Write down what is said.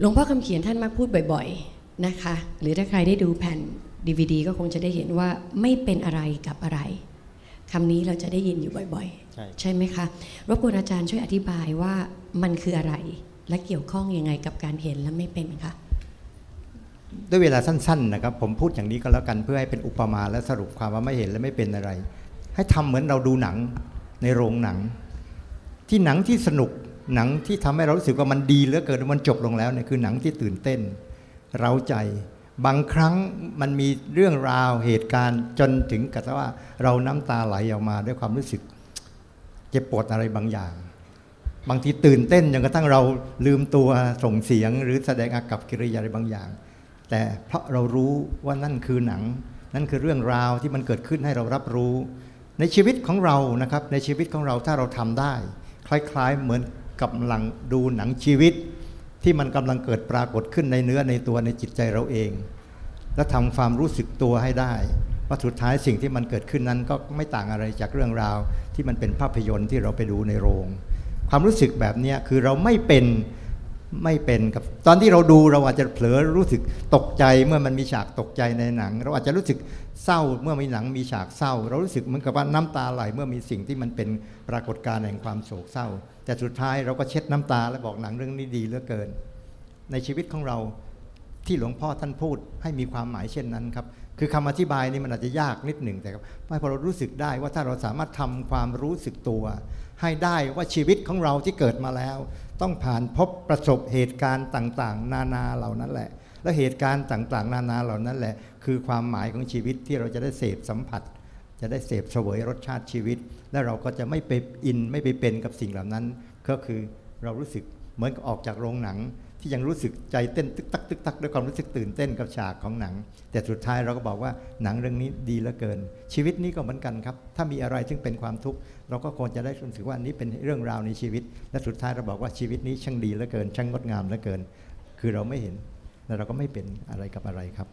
หลวงพ่อคำเขียนท่านมักพูดบ่อยๆนะคะ หรือถ้าใครได้ดูแผ่น DVD ก็คงจะได้เห็นว่าไม่เป็นอะไรกับอะไรคำนี้เราจะได้ยินอยู่บ่อยใช่ๆใช่ไหมคะรบกวนอาจารย์ช่วยอธิบายว่ามันคืออะไร และเกี่ยวข้องยังไงกับการเห็นและไม่เป็นคะด้วยเวลาสั้น ๆ นะครับ ผมพูดอย่างนี้ก็แล้วกันเพื่อให้เป็นอุปมาและสรุปความว่าไม่เห็นและไม่เป็นอะไร ให้ทำเหมือนเราดูหนังในโรงหนัง ที่หนังที่สนุก หนังที่ทำให้เรารู้สึกว่ามันดีเหลือเกินมันจบลงแล้วเนี่ยคือหนังที่ตื่นเต้น เร้าใจ บางครั้งมันมีเรื่องราวเหตุการณ์จนถึงกับว่าเราน้ำตาไหลออกมาด้วยความรู้สึกเจ็บปวดอะไรบางอย่าง บางทีตื่นเต้นจนกระทั่งเราลืมตัวส่งเสียง หรือแสดงอากับกิริยาอะไรบางอย่าง แต่เพราะเรารู้ว่านั่นคือหนัง นั่นคือเรื่องราวที่มันเกิดขึ้นให้เรารับรู้ ในชีวิตของเรานะครับในชีวิตของเราถ้าเราทำได้ คล้ายๆเหมือน กำลังดูหนังชีวิต ที่มันกำลังเกิดปรากฏขึ้นในเนื้อในตัวในจิตใจเราเอง และทำความรู้สึกตัวให้ได้ว่าสุดท้ายสิ่งที่มันเกิดขึ้นนั้นก็ไม่ต่างอะไรจากเรื่องราว ที่มันเป็นภาพยนตร์ที่เราไปดูในโรง ความรู้สึกแบบนี้คือเราไม่เป็น ไม่เป็นกับ ตอนที่เราดูเราอาจจะเผลอรู้สึกตกใจเมื่อมันมีฉากตกใจในหนัง เราอาจจะรู้สึกเศร้าเมื่อมีหนังมีฉากเศร้า เรารู้สึกเหมือนกับว่าน้ำตาไหลเมื่อมีสิ่งที่มันเป็นปรากฏการณ์แห่งความโศกเศร้า แต่สุดท้ายเราก็เช็ดน้ำตาและบอกหนังเรื่องนี้ดีเหลือเกิน ในชีวิตของเรา ที่หลวงพ่อท่านพูดให้มีความหมายเช่นนั้นครับ คือคำอธิบายนี่มันอาจจะยากนิดหนึ่งแต่ครับพอเรารู้สึกได้ว่าถ้าเราสามารถทำความรู้สึกตัว ให้ได้ว่าชีวิตของเราที่เกิดมาแล้ว ต้องผ่านพบประสบเหตุการณ์ต่างๆ นานาเหล่านั้นแหละ และเหตุการณ์ต่างๆ นานาเหล่านั้นแหละ คือความหมายของชีวิตที่เราจะได้เสพสัมผัส จะได้เสพเสวยรสชาติชีวิต และเราก็จะไม่ไปอินไม่ไปเป็นกับสิ่งเหล่านั้น ก็คือเรารู้สึกเหมือนกับออกจากโรงหนัง ที่ยังรู้สึกใจเต้นตึกตักตึกตักด้วยความรู้สึกตื่นเต้นกับฉากของหนัง แต่สุดท้ายเราก็บอกว่าหนังเรื่องนี้ดีเหลือเกิน ชีวิตนี้ก็เหมือนกันครับ ถ้ามีอะไรซึ่งเป็นความทุกข์เราก็ควรจะได้รู้สึกว่าอันนี้เป็นเรื่องราวในชีวิต และสุดท้ายเราบอกว่าชีวิตนี้ช่างดีเหลือเกิน ช่างงดงามเหลือเกิน คือเราไม่เห็นและเราก็ไม่เป็นอะไรกับอะไรครับ